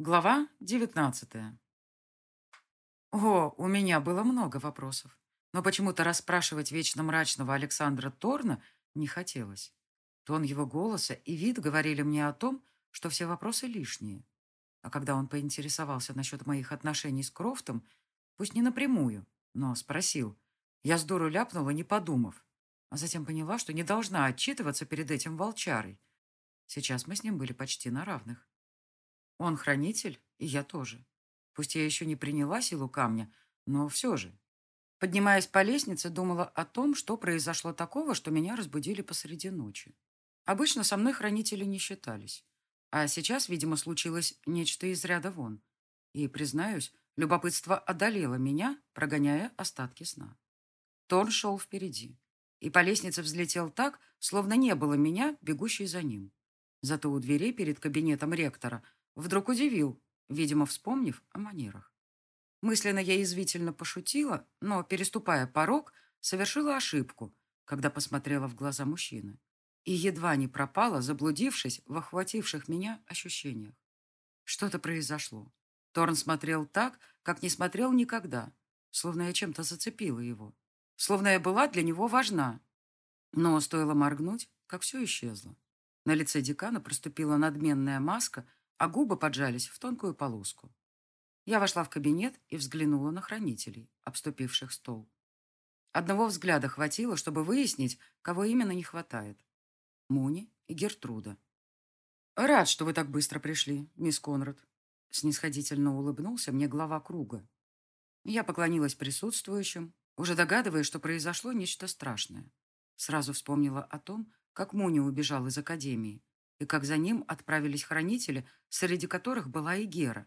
Глава девятнадцатая. О, у меня было много вопросов, но почему-то расспрашивать вечно мрачного Александра Торна не хотелось. Тон его голоса и вид говорили мне о том, что все вопросы лишние. А когда он поинтересовался насчет моих отношений с Крофтом, пусть не напрямую, но спросил, я с дуру ляпнула, не подумав, а затем поняла, что не должна отчитываться перед этим волчарой. Сейчас мы с ним были почти на равных. Он хранитель, и я тоже. Пусть я еще не приняла силу камня, но все же. Поднимаясь по лестнице, думала о том, что произошло такого, что меня разбудили посреди ночи. Обычно со мной хранители не считались. А сейчас, видимо, случилось нечто из ряда вон. И, признаюсь, любопытство одолело меня, прогоняя остатки сна. Торн шел впереди. И по лестнице взлетел так, словно не было меня, бегущей за ним. Зато у дверей перед кабинетом ректора – Вдруг удивил, видимо, вспомнив о манерах. Мысленно я язвительно пошутила, но, переступая порог, совершила ошибку, когда посмотрела в глаза мужчины. И едва не пропала, заблудившись в охвативших меня ощущениях. Что-то произошло. Торн смотрел так, как не смотрел никогда, словно я чем-то зацепила его. Словно я была для него важна. Но стоило моргнуть, как все исчезло. На лице декана проступила надменная маска – а губы поджались в тонкую полоску. Я вошла в кабинет и взглянула на хранителей, обступивших стол. Одного взгляда хватило, чтобы выяснить, кого именно не хватает. Муни и Гертруда. «Рад, что вы так быстро пришли, мисс Конрад», — снисходительно улыбнулся мне глава круга. Я поклонилась присутствующим, уже догадываясь, что произошло нечто страшное. Сразу вспомнила о том, как Муни убежал из академии, и как за ним отправились хранители, среди которых была и Гера.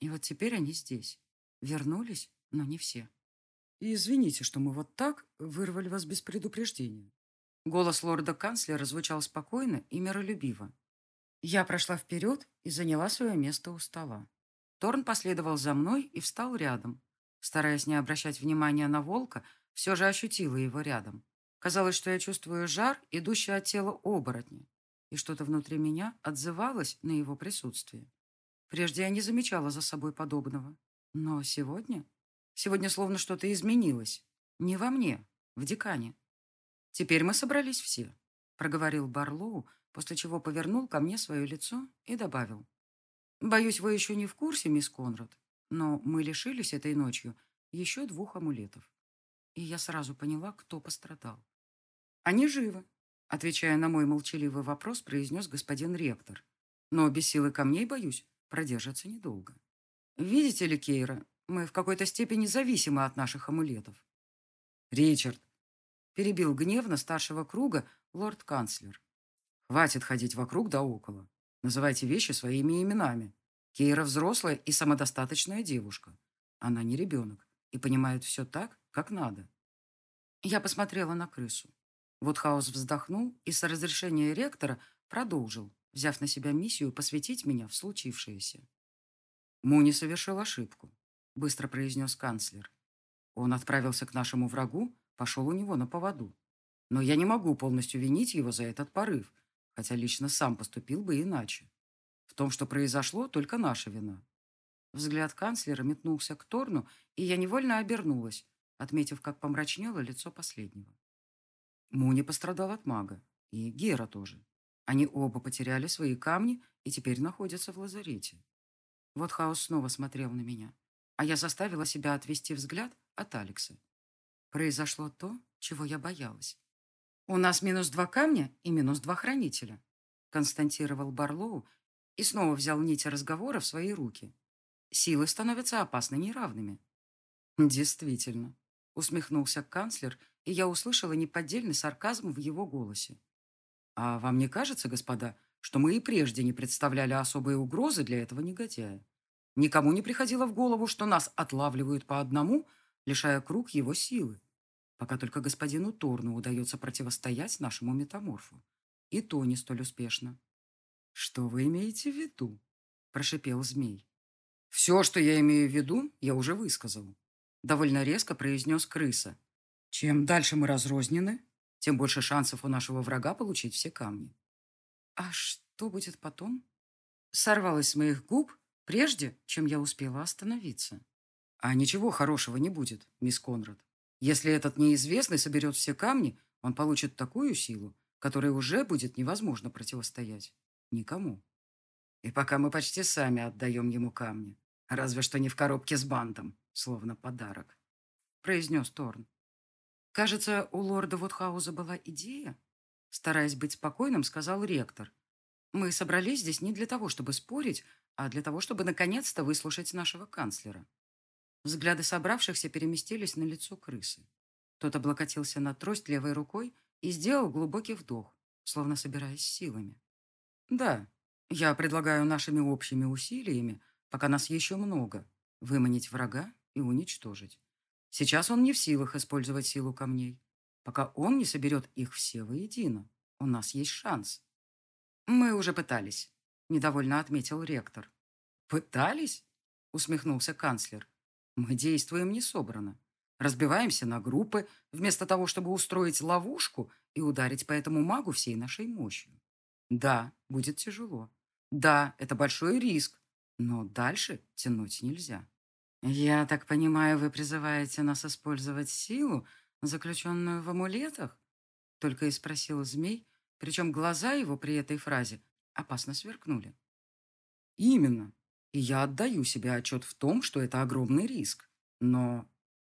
И вот теперь они здесь. Вернулись, но не все. И извините, что мы вот так вырвали вас без предупреждения. Голос лорда-канцлера звучал спокойно и миролюбиво. Я прошла вперед и заняла свое место у стола. Торн последовал за мной и встал рядом. Стараясь не обращать внимания на волка, все же ощутила его рядом. Казалось, что я чувствую жар, идущий от тела оборотня и что-то внутри меня отзывалось на его присутствие. Прежде я не замечала за собой подобного. Но сегодня... Сегодня словно что-то изменилось. Не во мне, в декане. Теперь мы собрались все, проговорил Барлоу, после чего повернул ко мне свое лицо и добавил. Боюсь, вы еще не в курсе, мисс Конрад, но мы лишились этой ночью еще двух амулетов. И я сразу поняла, кто пострадал. Они живы, Отвечая на мой молчаливый вопрос, произнес господин ректор. Но без силы камней, боюсь, продержится недолго. Видите ли, Кейра, мы в какой-то степени зависимы от наших амулетов. Ричард, перебил гневно старшего круга лорд-канцлер. Хватит ходить вокруг да около. Называйте вещи своими именами. Кейра взрослая и самодостаточная девушка. Она не ребенок и понимает все так, как надо. Я посмотрела на крысу. Вудхаус вздохнул и с разрешения ректора продолжил, взяв на себя миссию посвятить меня в случившееся. «Муни совершил ошибку», — быстро произнес канцлер. «Он отправился к нашему врагу, пошел у него на поводу. Но я не могу полностью винить его за этот порыв, хотя лично сам поступил бы иначе. В том, что произошло, только наша вина». Взгляд канцлера метнулся к Торну, и я невольно обернулась, отметив, как помрачнело лицо последнего. Муни пострадал от мага. И Гера тоже. Они оба потеряли свои камни и теперь находятся в лазарете. Вот Хаос снова смотрел на меня, а я заставила себя отвести взгляд от Алекса. Произошло то, чего я боялась. «У нас минус два камня и минус два хранителя», константировал Барлоу и снова взял нить разговора в свои руки. «Силы становятся опасно неравными». «Действительно», усмехнулся канцлер и я услышала неподдельный сарказм в его голосе. «А вам не кажется, господа, что мы и прежде не представляли особой угрозы для этого негодяя? Никому не приходило в голову, что нас отлавливают по одному, лишая круг его силы, пока только господину Торну удается противостоять нашему метаморфу. И то не столь успешно». «Что вы имеете в виду?» – прошипел змей. «Все, что я имею в виду, я уже высказал», – довольно резко произнес крыса, чем дальше мы разрознены, тем больше шансов у нашего врага получить все камни. А что будет потом? Сорвалось с моих губ, прежде, чем я успела остановиться. А ничего хорошего не будет, мисс Конрад. Если этот неизвестный соберет все камни, он получит такую силу, которой уже будет невозможно противостоять. Никому. И пока мы почти сами отдаем ему камни. Разве что не в коробке с бантом, словно подарок. Произнес Торн. Кажется, у лорда Вудхауза была идея. Стараясь быть спокойным, сказал ректор. Мы собрались здесь не для того, чтобы спорить, а для того, чтобы наконец-то выслушать нашего канцлера. Взгляды собравшихся переместились на лицо крысы. Тот облокотился на трость левой рукой и сделал глубокий вдох, словно собираясь силами. «Да, я предлагаю нашими общими усилиями, пока нас еще много, выманить врага и уничтожить. Сейчас он не в силах использовать силу камней. Пока он не соберет их все воедино, у нас есть шанс». «Мы уже пытались», — недовольно отметил ректор. «Пытались?» — усмехнулся канцлер. Мы действуем не собрано. Разбиваемся на группы, вместо того, чтобы устроить ловушку и ударить по этому магу всей нашей мощью. Да, будет тяжело. Да, это большой риск. Но дальше тянуть нельзя. Я так понимаю, вы призываете нас использовать силу, заключенную в амулетах? Только и спросил змей, причем глаза его при этой фразе опасно сверкнули. Именно. И я отдаю себе отчет в том, что это огромный риск. Но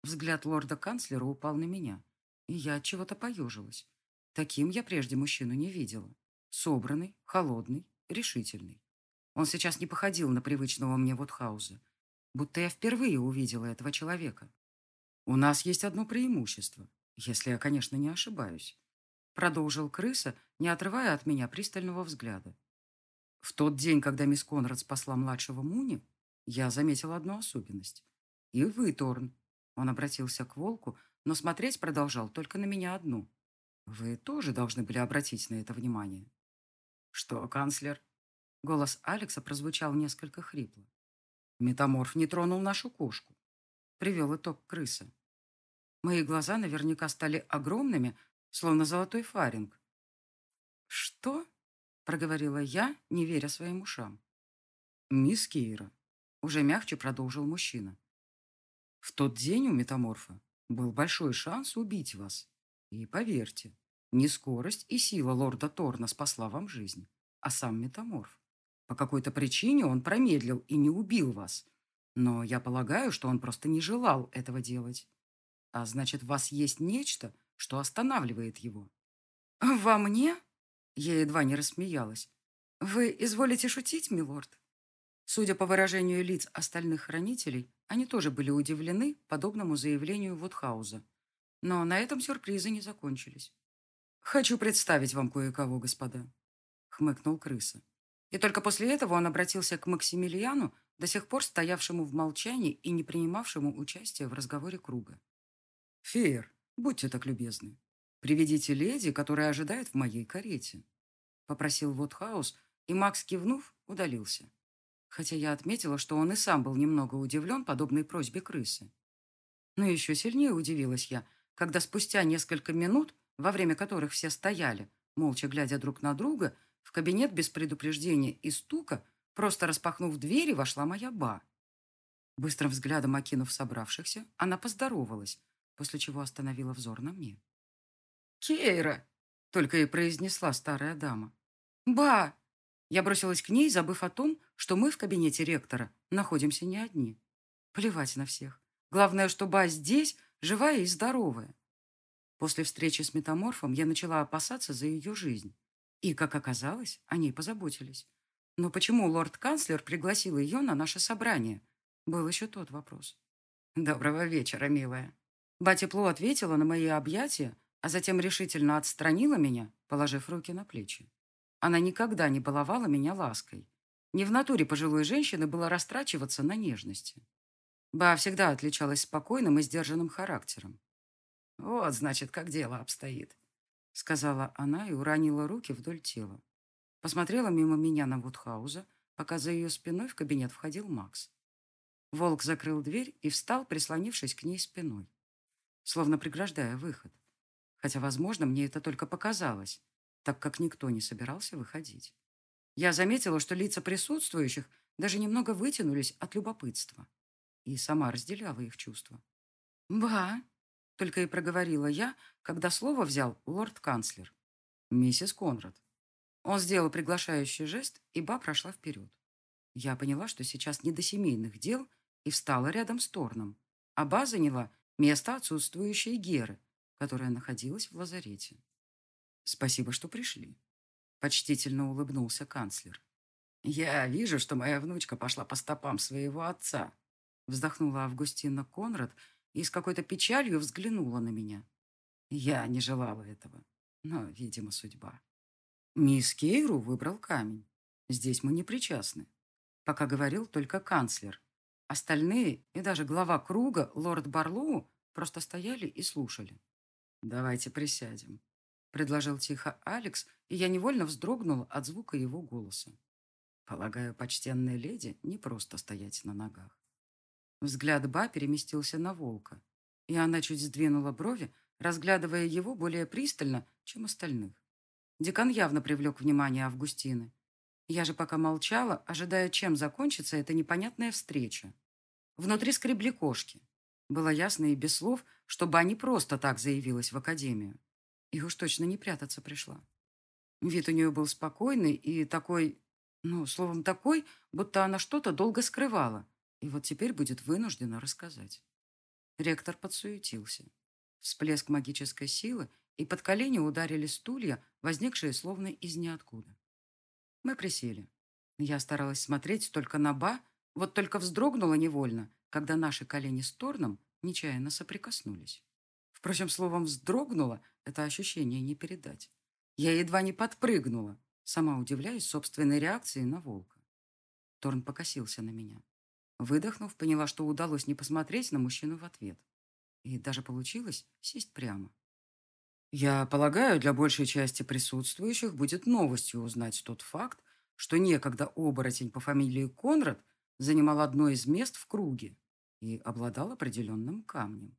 взгляд лорда-канцлера упал на меня, и я от чего-то поежилась. Таким я прежде мужчину не видела. Собранный, холодный, решительный. Он сейчас не походил на привычного мне Вотхауза, будто я впервые увидела этого человека. У нас есть одно преимущество, если я, конечно, не ошибаюсь. Продолжил крыса, не отрывая от меня пристального взгляда. В тот день, когда мисс Конрад спасла младшего Муни, я заметила одну особенность. И вы, Торн. Он обратился к волку, но смотреть продолжал только на меня одну. Вы тоже должны были обратить на это внимание. Что, канцлер? Голос Алекса прозвучал несколько хрипло. Метаморф не тронул нашу кошку. Привел итог крыса. Мои глаза наверняка стали огромными, словно золотой фаринг. «Что?» проговорила я, не веря своим ушам. «Мисс Кейра», — уже мягче продолжил мужчина. «В тот день у метаморфа был большой шанс убить вас. И поверьте, не скорость и сила лорда Торна спасла вам жизнь, а сам метаморф. По какой-то причине он промедлил и не убил вас. Но я полагаю, что он просто не желал этого делать. А значит, в вас есть нечто, что останавливает его». «Во мне?» Я едва не рассмеялась. «Вы изволите шутить, милорд?» Судя по выражению лиц остальных хранителей, они тоже были удивлены подобному заявлению Вудхауза. Но на этом сюрпризы не закончились. «Хочу представить вам кое-кого, господа», — хмыкнул крыса. И только после этого он обратился к Максимилиану, до сих пор стоявшему в молчании и не принимавшему участия в разговоре круга. «Феер, будьте так любезны. «Приведите леди, которая ожидает в моей карете», — попросил Вудхаус, и Макс, кивнув, удалился. Хотя я отметила, что он и сам был немного удивлен подобной просьбе крысы. Но еще сильнее удивилась я, когда спустя несколько минут, во время которых все стояли, молча глядя друг на друга, в кабинет без предупреждения и стука, просто распахнув двери, вошла моя ба. Быстрым взглядом окинув собравшихся, она поздоровалась, после чего остановила взор на мне. «Кейра!» — только и произнесла старая дама. «Ба!» Я бросилась к ней, забыв о том, что мы в кабинете ректора находимся не одни. Плевать на всех. Главное, что Ба здесь, живая и здоровая. После встречи с метаморфом я начала опасаться за ее жизнь. И, как оказалось, о ней позаботились. Но почему лорд-канцлер пригласил ее на наше собрание? Был еще тот вопрос. «Доброго вечера, милая». Ба тепло ответила на мои объятия, а затем решительно отстранила меня, положив руки на плечи. Она никогда не баловала меня лаской. Не в натуре пожилой женщины было растрачиваться на нежности. Ба всегда отличалась спокойным и сдержанным характером. «Вот, значит, как дело обстоит», — сказала она и уронила руки вдоль тела. Посмотрела мимо меня на Вудхауза, пока за ее спиной в кабинет входил Макс. Волк закрыл дверь и встал, прислонившись к ней спиной, словно преграждая выход хотя, возможно, мне это только показалось, так как никто не собирался выходить. Я заметила, что лица присутствующих даже немного вытянулись от любопытства. И сама разделяла их чувства. «Ба!» — только и проговорила я, когда слово взял лорд-канцлер. «Миссис Конрад». Он сделал приглашающий жест, и Ба прошла вперед. Я поняла, что сейчас не до семейных дел, и встала рядом с Торном. А Ба заняла место отсутствующей Геры, которая находилась в лазарете. «Спасибо, что пришли», — почтительно улыбнулся канцлер. «Я вижу, что моя внучка пошла по стопам своего отца», — вздохнула Августина Конрад и с какой-то печалью взглянула на меня. Я не желала этого, но, видимо, судьба. Мисс Кейру выбрал камень. Здесь мы не причастны. Пока говорил только канцлер. Остальные и даже глава круга, лорд Барлоу, просто стояли и слушали. «Давайте присядем», — предложил тихо Алекс, и я невольно вздрогнула от звука его голоса. Полагаю, почтенной леди не просто стоять на ногах. Взгляд Ба переместился на волка, и она чуть сдвинула брови, разглядывая его более пристально, чем остальных. Декан явно привлек внимание Августины. Я же пока молчала, ожидая, чем закончится эта непонятная встреча. Внутри скребли кошки. Было ясно и без слов, чтобы они просто так заявилась в академию. И уж точно не прятаться пришла. Вид у нее был спокойный и такой, ну, словом, такой, будто она что-то долго скрывала, и вот теперь будет вынуждена рассказать. Ректор подсуетился. Всплеск магической силы, и под колени ударили стулья, возникшие словно из ниоткуда. Мы присели. Я старалась смотреть только на Ба, вот только вздрогнула невольно, когда наши колени с Торном нечаянно соприкоснулись. Впрочем, словом «вздрогнула» это ощущение не передать. Я едва не подпрыгнула, сама удивляясь собственной реакции на волка. Торн покосился на меня. Выдохнув, поняла, что удалось не посмотреть на мужчину в ответ. И даже получилось сесть прямо. Я полагаю, для большей части присутствующих будет новостью узнать тот факт, что некогда оборотень по фамилии Конрад занимал одно из мест в круге и обладал определенным камнем.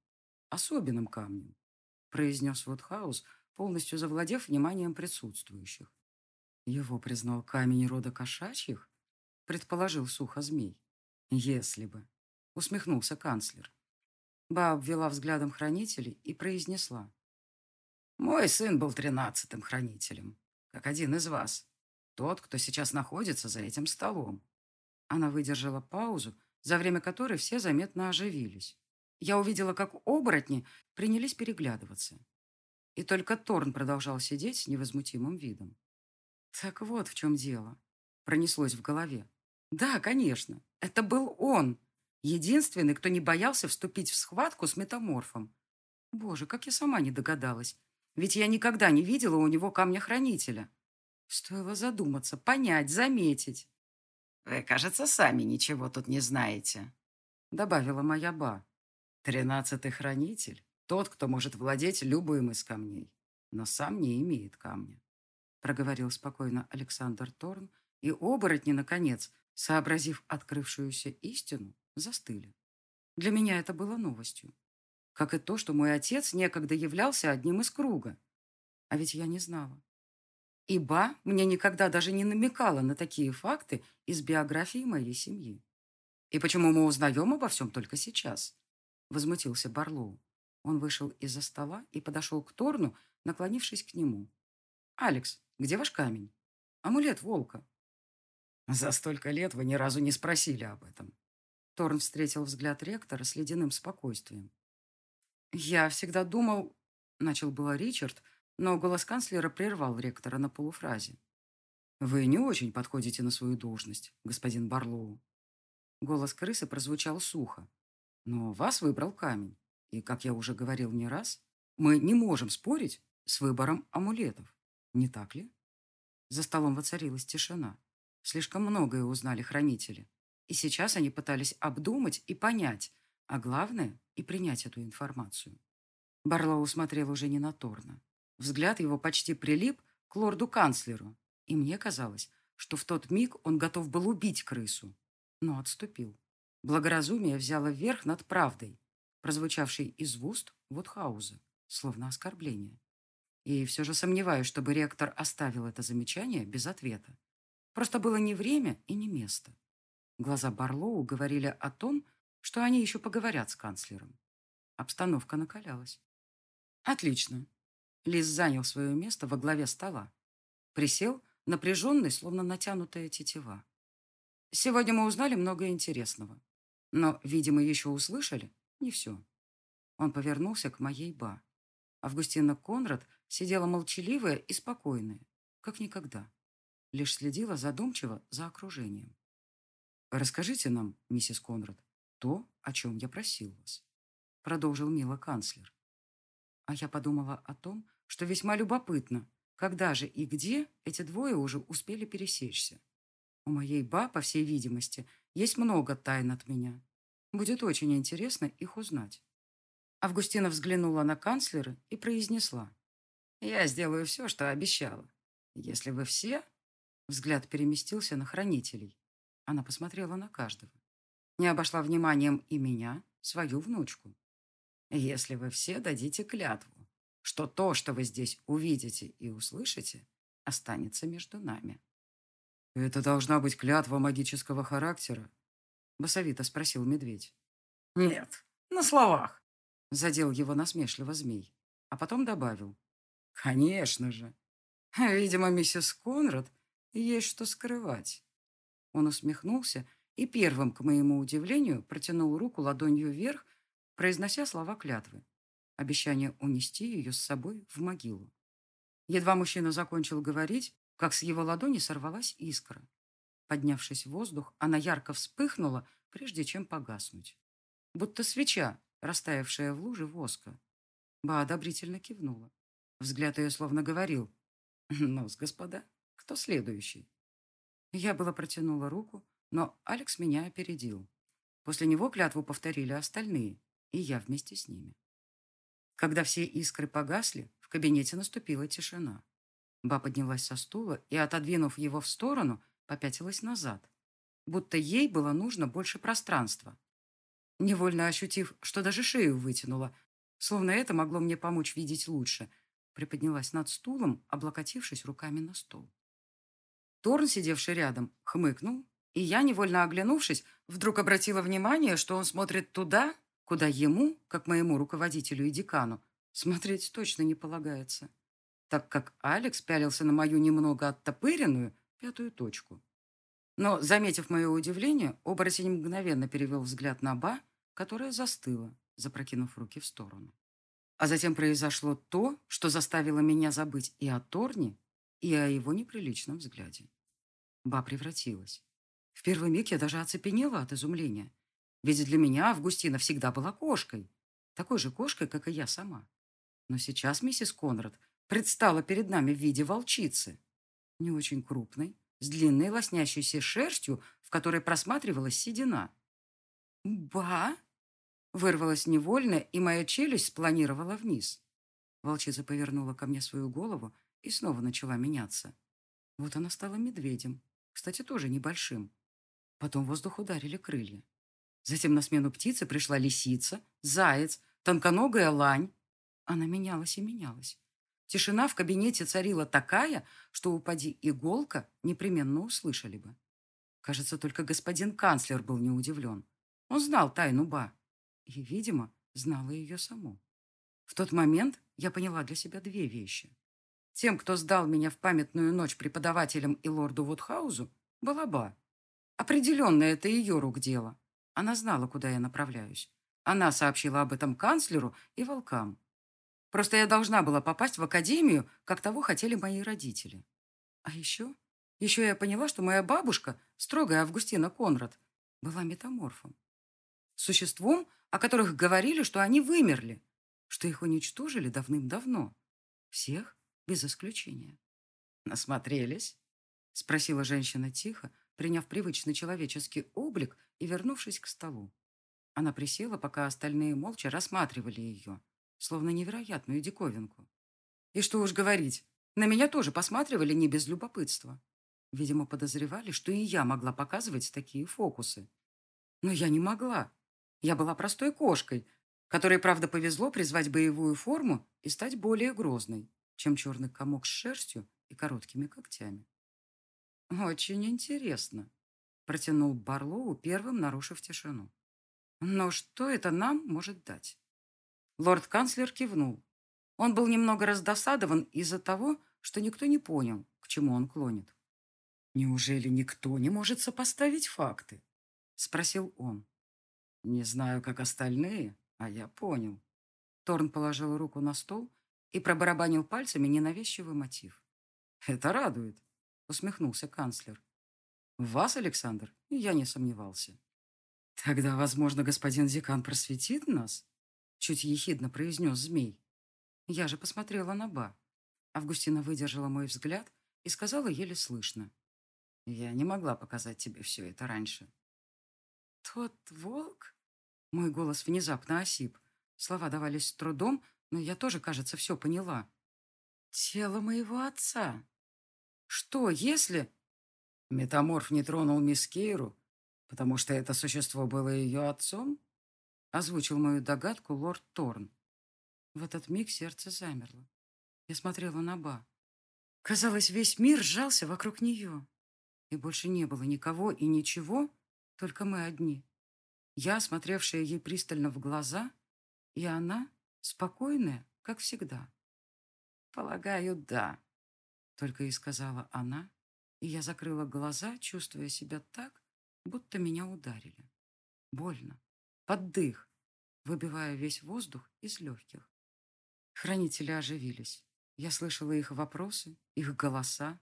Особенным камнем, произнес Вудхаус, полностью завладев вниманием присутствующих. Его признал камень рода кошачьих, предположил сухо змей. Если бы, усмехнулся канцлер. Ба обвела взглядом хранителей и произнесла. Мой сын был тринадцатым хранителем, как один из вас. Тот, кто сейчас находится за этим столом. Она выдержала паузу, за время которой все заметно оживились. Я увидела, как оборотни принялись переглядываться. И только Торн продолжал сидеть с невозмутимым видом. Так вот в чем дело. Пронеслось в голове. Да, конечно, это был он. Единственный, кто не боялся вступить в схватку с метаморфом. Боже, как я сама не догадалась. Ведь я никогда не видела у него камня-хранителя. Стоило задуматься, понять, заметить. «Вы, кажется, сами ничего тут не знаете», — добавила моя ба. «Тринадцатый хранитель — тот, кто может владеть любым из камней, но сам не имеет камня», — проговорил спокойно Александр Торн, и оборотни, наконец, сообразив открывшуюся истину, застыли. Для меня это было новостью. Как и то, что мой отец некогда являлся одним из круга. А ведь я не знала. Иба мне никогда даже не намекала на такие факты из биографии моей семьи. «И почему мы узнаем обо всем только сейчас?» Возмутился Барлоу. Он вышел из-за стола и подошел к Торну, наклонившись к нему. «Алекс, где ваш камень? Амулет волка». «За столько лет вы ни разу не спросили об этом». Торн встретил взгляд ректора с ледяным спокойствием. «Я всегда думал...» — начал было Ричард, но голос канцлера прервал ректора на полуфразе. «Вы не очень подходите на свою должность, господин Барлоу». Голос крысы прозвучал сухо. «Но вас выбрал камень, и, как я уже говорил не раз, мы не можем спорить с выбором амулетов, не так ли?» За столом воцарилась тишина. Слишком многое узнали хранители, и сейчас они пытались обдумать и понять, а главное – и принять эту информацию. Барлоу смотрел уже не на Торна. Взгляд его почти прилип к лорду-канцлеру, и мне казалось, что в тот миг он готов был убить крысу, но отступил. Благоразумие взяло верх над правдой, прозвучавшей из уст Вудхауза, словно оскорбление. И все же сомневаюсь, чтобы ректор оставил это замечание без ответа. Просто было не время и не место. Глаза Барлоу говорили о том, что они еще поговорят с канцлером. Обстановка накалялась. Отлично. Лис занял свое место во главе стола. Присел, напряженный, словно натянутая тетива. Сегодня мы узнали много интересного. Но, видимо, еще услышали не все. Он повернулся к моей ба. Августина Конрад сидела молчаливая и спокойная, как никогда. Лишь следила задумчиво за окружением. «Расскажите нам, миссис Конрад, то, о чем я просил вас», — продолжил мило канцлер. А я подумала о том, что весьма любопытно, когда же и где эти двое уже успели пересечься. У моей ба, по всей видимости, есть много тайн от меня. Будет очень интересно их узнать. Августина взглянула на канцлера и произнесла. «Я сделаю все, что обещала. Если вы все...» Взгляд переместился на хранителей. Она посмотрела на каждого. Не обошла вниманием и меня, свою внучку. «Если вы все дадите клятву, что то, что вы здесь увидите и услышите, останется между нами». «Это должна быть клятва магического характера?» — басовито спросил медведь. «Нет, на словах», Задел его насмешливо змей, а потом добавил. «Конечно же. Видимо, миссис Конрад есть что скрывать». Он усмехнулся и первым, к моему удивлению, протянул руку ладонью вверх, произнося слова клятвы. Обещание унести ее с собой в могилу. Едва мужчина закончил говорить, как с его ладони сорвалась искра. Поднявшись в воздух, она ярко вспыхнула, прежде чем погаснуть. Будто свеча, растаявшая в луже воска. Ба одобрительно кивнула. Взгляд ее словно говорил. ну господа, кто следующий?» Я была протянула руку, но Алекс меня опередил. После него клятву повторили остальные, и я вместе с ними. Когда все искры погасли, в кабинете наступила тишина. Ба поднялась со стула и, отодвинув его в сторону, попятилась назад, будто ей было нужно больше пространства, невольно ощутив, что даже шею вытянула, словно это могло мне помочь видеть лучше, приподнялась над стулом, облокотившись руками на стол. Торн, сидевший рядом, хмыкнул, и я, невольно оглянувшись, вдруг обратила внимание, что он смотрит туда, куда ему, как моему руководителю и декану, смотреть точно не полагается, так как Алекс пялился на мою немного оттопыренную пятую точку. Но, заметив мое удивление, оборотень мгновенно перевел взгляд на Ба которая застыла, запрокинув руки в сторону. А затем произошло то, что заставило меня забыть и о Торне, и о его неприличном взгляде. Ба превратилась. В первый миг я даже оцепенела от изумления. Ведь для меня Августина всегда была кошкой. Такой же кошкой, как и я сама. Но сейчас миссис Конрад предстала перед нами в виде волчицы. Не очень крупной, с длинной лоснящейся шерстью, в которой просматривалась седина. «Ба!» Вырвалась невольно, и моя челюсть спланировала вниз. Волчица повернула ко мне свою голову и снова начала меняться. Вот она стала медведем, кстати, тоже небольшим. Потом в воздух ударили крылья. Затем на смену птицы пришла лисица, заяц, тонконогая лань. Она менялась и менялась. Тишина в кабинете царила такая, что, упади иголка, непременно услышали бы. Кажется, только господин канцлер был не удивлен. Он знал тайну Ба и, видимо, знала ее саму. В тот момент я поняла для себя две вещи. Тем, кто сдал меня в памятную ночь преподавателям и лорду Вудхаузу, была Ба. Определенно, это ее рук дело. Она знала, куда я направляюсь. Она сообщила об этом канцлеру и волкам. Просто я должна была попасть в академию, как того хотели мои родители. А еще... Еще я поняла, что моя бабушка, строгая Августина Конрад, была метаморфом. Существом, о которых говорили, что они вымерли, что их уничтожили давным-давно. Всех без исключения. «Насмотрелись?» — спросила женщина тихо, приняв привычный человеческий облик и вернувшись к столу. Она присела, пока остальные молча рассматривали ее, словно невероятную диковинку. И что уж говорить, на меня тоже посматривали не без любопытства. Видимо, подозревали, что и я могла показывать такие фокусы. Но я не могла. Я была простой кошкой, которой, правда, повезло призвать боевую форму и стать более грозной, чем черный комок с шерстью и короткими когтями. «Очень интересно», протянул Барлоу, первым нарушив тишину. Но что это нам может дать? Лорд-канцлер кивнул. Он был немного раздосадован из-за того, что никто не понял, к чему он клонит. «Неужели никто не может сопоставить факты?» — спросил он. «Не знаю, как остальные, а я понял». Торн положил руку на стол и пробарабанил пальцами ненавязчивый мотив. «Это радует», — усмехнулся канцлер. «В вас, Александр, я не сомневался». «Тогда, возможно, господин Зикан просветит нас?» Чуть ехидно произнес змей. Я же посмотрела на Ба. Августина выдержала мой взгляд и сказала еле слышно. «Я не могла показать тебе все это раньше». «Тот волк?» Мой голос внезапно осип. Слова давались с трудом, но я тоже, кажется, все поняла. «Тело моего отца. Что, если...» Метаморф не тронул мисс Кейру, потому что это существо было ее отцом? Озвучил мою догадку лорд Торн. В этот миг сердце замерло. Я смотрела на Ба. Казалось, весь мир сжался вокруг нее. И больше не было никого и ничего, только мы одни. Я, смотревшая ей пристально в глаза, и она, спокойная, как всегда. «Полагаю, да», — только и сказала она, и я закрыла глаза, чувствуя себя так, будто меня ударили. Больно, под дых, выбивая весь воздух из легких. Хранители оживились. Я слышала их вопросы, их голоса.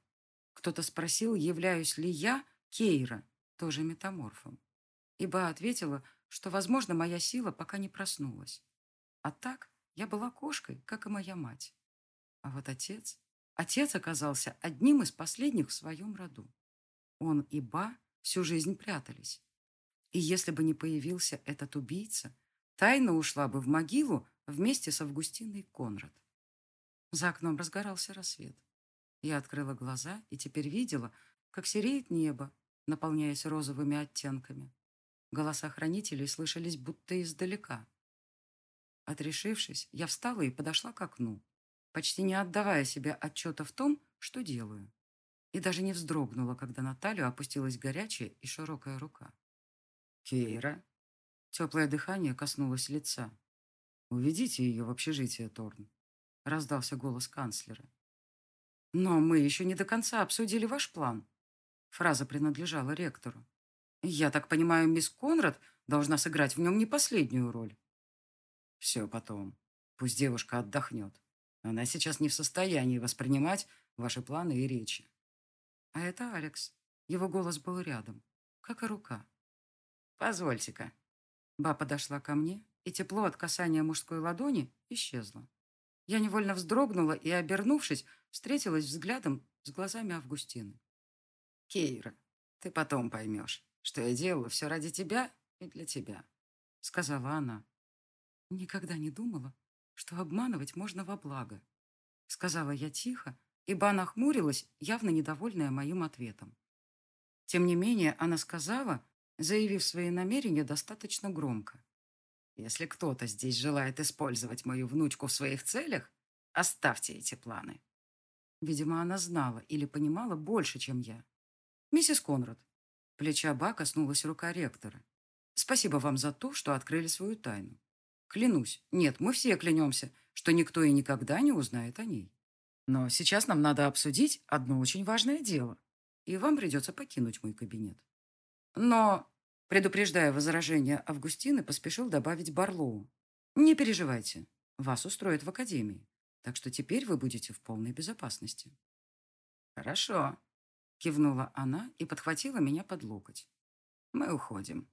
Кто-то спросил, являюсь ли я, Кейра, тоже метаморфом. Ибо ответила, что, возможно, моя сила пока не проснулась. А так я была кошкой, как и моя мать. А вот отец... Отец оказался одним из последних в своем роду. Он и Ба всю жизнь прятались. И если бы не появился этот убийца, тайна ушла бы в могилу вместе с Августиной Конрад. За окном разгорался рассвет. Я открыла глаза и теперь видела, как сереет небо, наполняясь розовыми оттенками. Голоса хранителей слышались будто издалека. Отрешившись, я встала и подошла к окну, почти не отдавая себе отчета в том, что делаю. И даже не вздрогнула, когда на талию опустилась горячая и широкая рука. «Кейра!» Теплое дыхание коснулось лица. «Уведите ее в общежитие, Торн», — раздался голос канцлера. «Но мы еще не до конца обсудили ваш план». Фраза принадлежала ректору. «Я так понимаю, мисс Конрад должна сыграть в нем не последнюю роль». Все потом. Пусть девушка отдохнет. Она сейчас не в состоянии воспринимать ваши планы и речи. А это Алекс. Его голос был рядом, как и рука. «Позвольте-ка». Ба подошла ко мне, и тепло от касания мужской ладони исчезло. Я невольно вздрогнула и, обернувшись, встретилась взглядом с глазами Августины. «Кейра, ты потом поймешь, что я делала все ради тебя и для тебя», — сказала она. Никогда не думала, что обманывать можно во благо. Сказала я тихо, ибо она хмурилась, явно недовольная моим ответом. Тем не менее, она сказала, заявив свои намерения достаточно громко. «Если кто-то здесь желает использовать мою внучку в своих целях, оставьте эти планы». Видимо, она знала или понимала больше, чем я. «Миссис Конрад». Плеча Ба коснулась рука ректора. «Спасибо вам за то, что открыли свою тайну. Клянусь, нет, мы все клянемся, что никто и никогда не узнает о ней. Но сейчас нам надо обсудить одно очень важное дело, и вам придется покинуть мой кабинет. Но, предупреждая возражение Августины, поспешил добавить Барлоу. Не переживайте, вас устроят в академии, так что теперь вы будете в полной безопасности. Хорошо, кивнула она и подхватила меня под локоть. Мы уходим.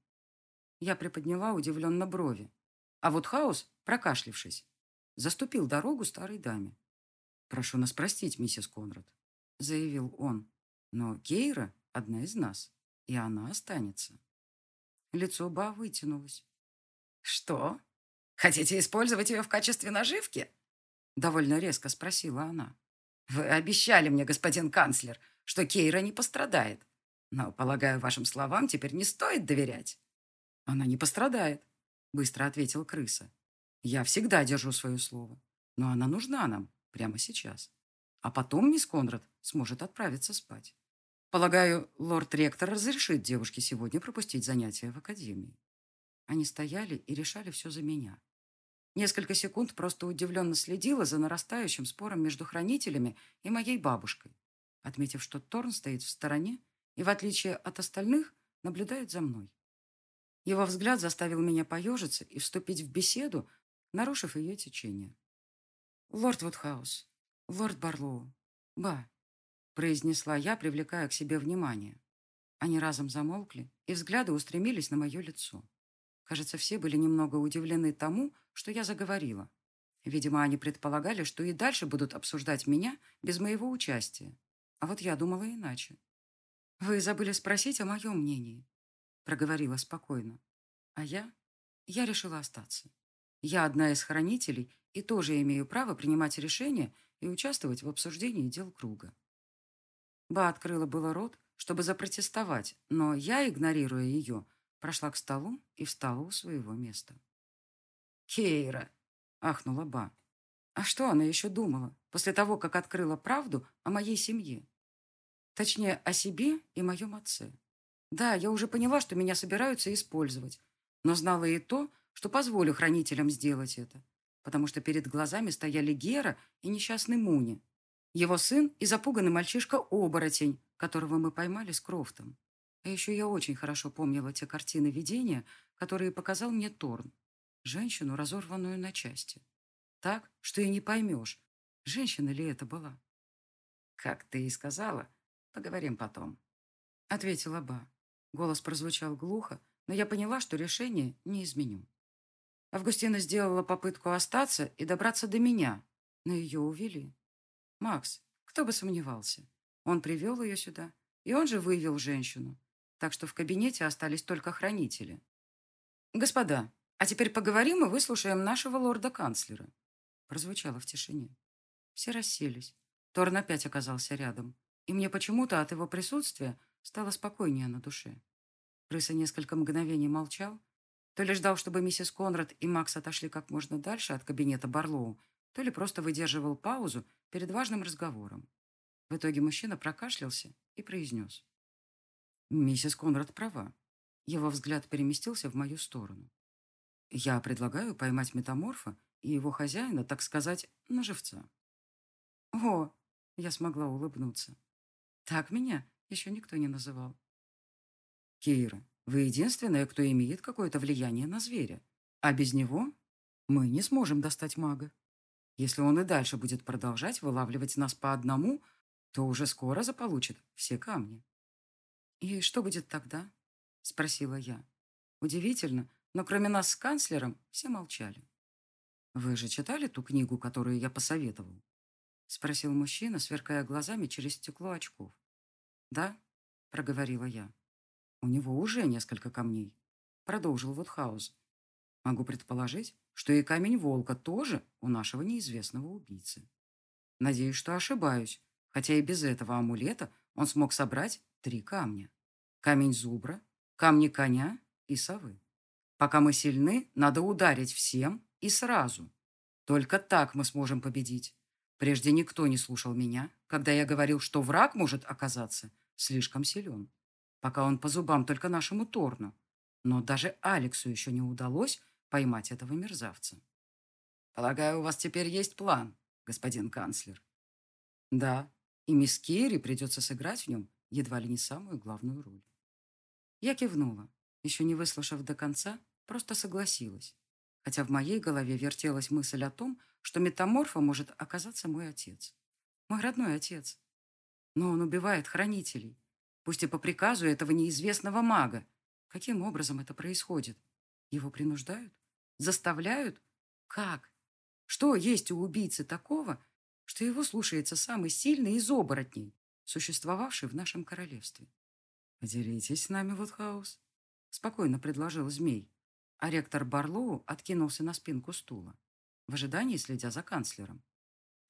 Я приподняла удивленно брови, а вот Хаус, прокашлившись, заступил дорогу старой даме. «Прошу нас простить, миссис Конрад», — заявил он. «Но Кейра — одна из нас, и она останется». Лицо Ба вытянулось. «Что? Хотите использовать ее в качестве наживки?» Довольно резко спросила она. «Вы обещали мне, господин канцлер, что Кейра не пострадает. Но, полагаю, вашим словам теперь не стоит доверять». «Она не пострадает», быстро ответил крыса. Я всегда держу свое слово, но она нужна нам прямо сейчас. А потом мисс Конрад сможет отправиться спать. Полагаю, лорд-ректор разрешит девушке сегодня пропустить занятия в академии. Они стояли и решали все за меня. Несколько секунд просто удивленно следила за нарастающим спором между хранителями и моей бабушкой, отметив, что Торн стоит в стороне и, в отличие от остальных, наблюдает за мной. Его взгляд заставил меня поежиться и вступить в беседу, нарушив ее течение. «Лорд Вудхаус, лорд Барлоу, ба», — произнесла я, привлекая к себе внимание. Они разом замолкли, и взгляды устремились на мое лицо. Кажется, все были немного удивлены тому, что я заговорила. Видимо, они предполагали, что и дальше будут обсуждать меня без моего участия. А вот я думала иначе. «Вы забыли спросить о моем мнении», — проговорила спокойно. А я? Я решила остаться. Я одна из хранителей и тоже имею право принимать решения и участвовать в обсуждении дел круга. Ба открыла было рот, чтобы запротестовать, но я, игнорируя ее, прошла к столу и встала у своего места. «Кейра!» — ахнула Ба. А что она еще думала после того, как открыла правду о моей семье? Точнее, о себе и моем отце. Да, я уже поняла, что меня собираются использовать, но знала и то, что позволю хранителям сделать это, потому что перед глазами стояли Гера и несчастный Муни, его сын и запуганный мальчишка-оборотень, которого мы поймали с Крофтом. А еще я очень хорошо помнила те картины видения, которые показал мне Торн. Женщину, разорванную на части. Так, что и не поймешь, женщина ли это была. «Как ты и сказала, поговорим потом», — ответила Ба. Голос прозвучал глухо, но я поняла, что решение не изменю. Августина сделала попытку остаться и добраться до меня, но ее увели. Макс, кто бы сомневался. Он привел ее сюда, и он же вывел женщину так что в кабинете остались только хранители. «Господа, а теперь поговорим и выслушаем нашего лорда-канцлера», прозвучало в тишине. Все расселись. Торн опять оказался рядом, и мне почему-то от его присутствия стало спокойнее на душе. Крыса несколько мгновений молчал, то ли ждал, чтобы миссис Конрад и Макс отошли как можно дальше от кабинета Барлоу, то ли просто выдерживал паузу перед важным разговором. В итоге мужчина прокашлялся и произнес. Миссис Конрад права. Его взгляд переместился в мою сторону. Я предлагаю поймать метаморфа и его хозяина, так сказать, на живца. О, я смогла улыбнуться. Так меня еще никто не называл. Кира, вы единственная, кто имеет какое-то влияние на зверя. А без него мы не сможем достать мага. Если он и дальше будет продолжать вылавливать нас по одному, то уже скоро заполучит все камни. «И что будет тогда?» — спросила я. Удивительно, но кроме нас с канцлером все молчали. «Вы же читали ту книгу, которую я посоветовал?» — спросил мужчина, сверкая глазами через стекло очков. «Да», — проговорила я. «У него уже несколько камней», — продолжил Вудхаус. «Могу предположить, что и камень волка тоже у нашего неизвестного убийцы. Надеюсь, что ошибаюсь, хотя и без этого амулета он смог собрать три камня. Камень зубра, камни коня и совы. Пока мы сильны, надо ударить всем и сразу. Только так мы сможем победить. Прежде никто не слушал меня, когда я говорил, что враг может оказаться слишком силен. Пока он по зубам только нашему Торну. Но даже Алексу еще не удалось поймать этого мерзавца. Полагаю, у вас теперь есть план, господин канцлер. Да, и мисс Керри придется сыграть в нем едва ли не самую главную роль. Я кивнула, еще не выслушав до конца, просто согласилась. Хотя в моей голове вертелась мысль о том, что метаморфа может оказаться мой отец. Мой родной отец. Но он убивает хранителей. Пусть и по приказу этого неизвестного мага. Каким образом это происходит? Его принуждают? Заставляют? Как? Что есть у убийцы такого, что его слушается самый сильный из оборотней, существовавший в нашем королевстве? «Поделитесь с нами, Вудхаус», — спокойно предложил змей. А ректор Барлоу откинулся на спинку стула, в ожидании следя за канцлером.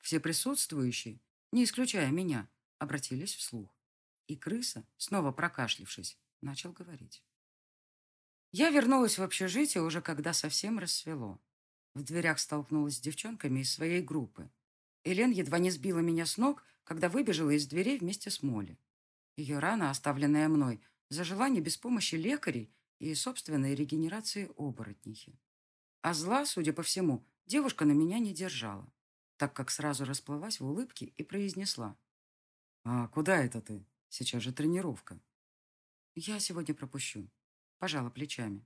Все присутствующие, не исключая меня, обратились вслух. И крыса, снова прокашлившись, начал говорить. Я вернулась в общежитие уже когда совсем рассвело. В дверях столкнулась с девчонками из своей группы. Элен едва не сбила меня с ног, когда выбежала из дверей вместе с Молли. Ее рана, оставленная мной, зажила не без помощи лекарей и собственной регенерации оборотнихи. А зла, судя по всему, девушка на меня не держала, так как сразу расплылась в улыбке и произнесла. «А куда это ты? Сейчас же тренировка». «Я сегодня пропущу», — пожала плечами.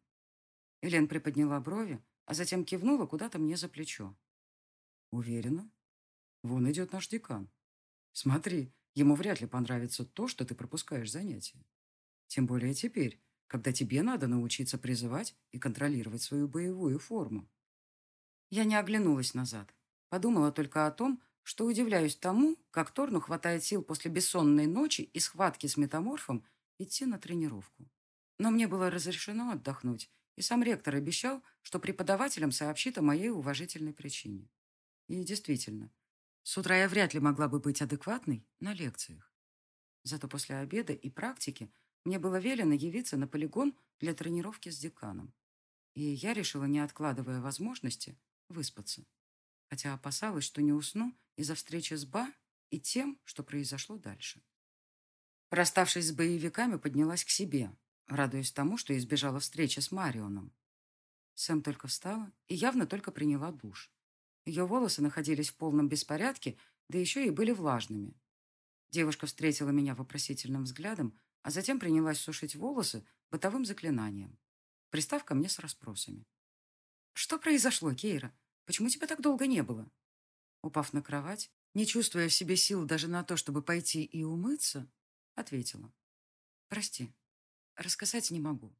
Элен приподняла брови, а затем кивнула куда-то мне за плечо. «Уверена? Вон идет наш декан. Смотри, ему вряд ли понравится то, что ты пропускаешь занятия. Тем более теперь, когда тебе надо научиться призывать и контролировать свою боевую форму». Я не оглянулась назад. Подумала только о том, что удивляюсь тому, как Торну хватает сил после бессонной ночи и схватки с метаморфом идти на тренировку. Но мне было разрешено отдохнуть, и сам ректор обещал, что преподавателям сообщит о моей уважительной причине. И действительно, с утра я вряд ли могла бы быть адекватной на лекциях. Зато после обеда и практики мне было велено явиться на полигон для тренировки с деканом. И я решила, не откладывая возможности, выспаться. Хотя опасалась, что не усну из-за встречи с Ба и тем, что произошло дальше. Расставшись с боевиками, поднялась к себе, радуясь тому, что избежала встречи с Марионом. Сэм только встала и явно только приняла душ. Ее волосы находились в полном беспорядке, да еще и были влажными. Девушка встретила меня вопросительным взглядом, а затем принялась сушить волосы бытовым заклинанием, пристав ко мне с расспросами. «Что произошло, Кейра? Почему тебя так долго не было?» Упав на кровать, не чувствуя в себе сил даже на то, чтобы пойти и умыться, ответила. «Прости, рассказать не могу».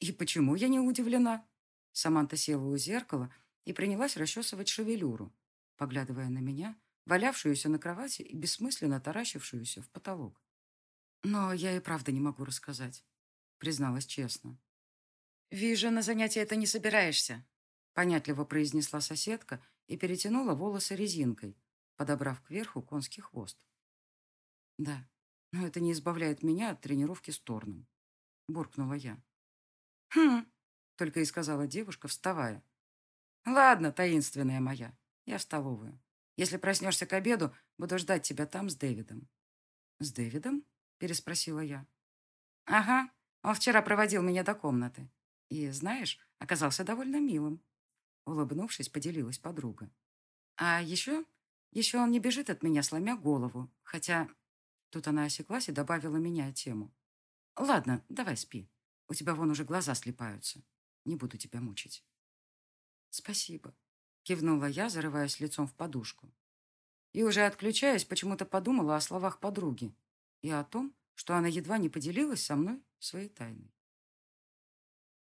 «И почему я не удивлена?» Саманта села у зеркала и принялась расчесывать шевелюру, поглядывая на меня, валявшуюся на кровати и бессмысленно таращившуюся в потолок. «Но я и правда не могу рассказать», — призналась честно. «Вижу, на занятия ты не собираешься», — понятливо произнесла соседка и перетянула волосы резинкой, подобрав кверху конский хвост. «Да, но это не избавляет меня от тренировки с Торном», — буркнула я. «Хм», — только и сказала девушка, вставая. «Ладно, таинственная моя, я в столовую. Если проснешься к обеду, буду ждать тебя там с Дэвидом». «С Дэвидом?» — переспросила я. «Ага, он вчера проводил меня до комнаты. И, знаешь, оказался довольно милым». Улыбнувшись, поделилась подруга. «А еще? Еще он не бежит от меня, сломя голову. Хотя...» Тут она осеклась и добавила меня тему. «Ладно, давай спи. У тебя вон уже глаза слепаются. Не буду тебя мучить». «Спасибо», — кивнула я, зарываясь лицом в подушку. И уже отключаясь, почему-то подумала о словах подруги и о том, что она едва не поделилась со мной своей тайной.